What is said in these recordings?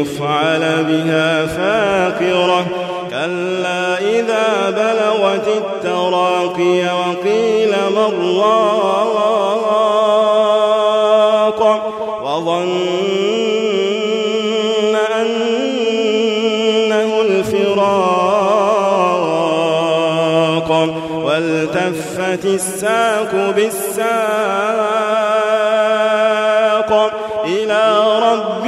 يفعل بها فاقرة. كلا إذا بلغت التراقي وقيل من راق وظن أنه الفراق. والتفت الساق بالساق. إلى ربك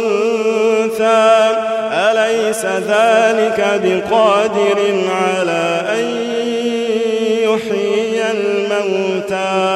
ذلك بقادر على أن يحيي الموتى.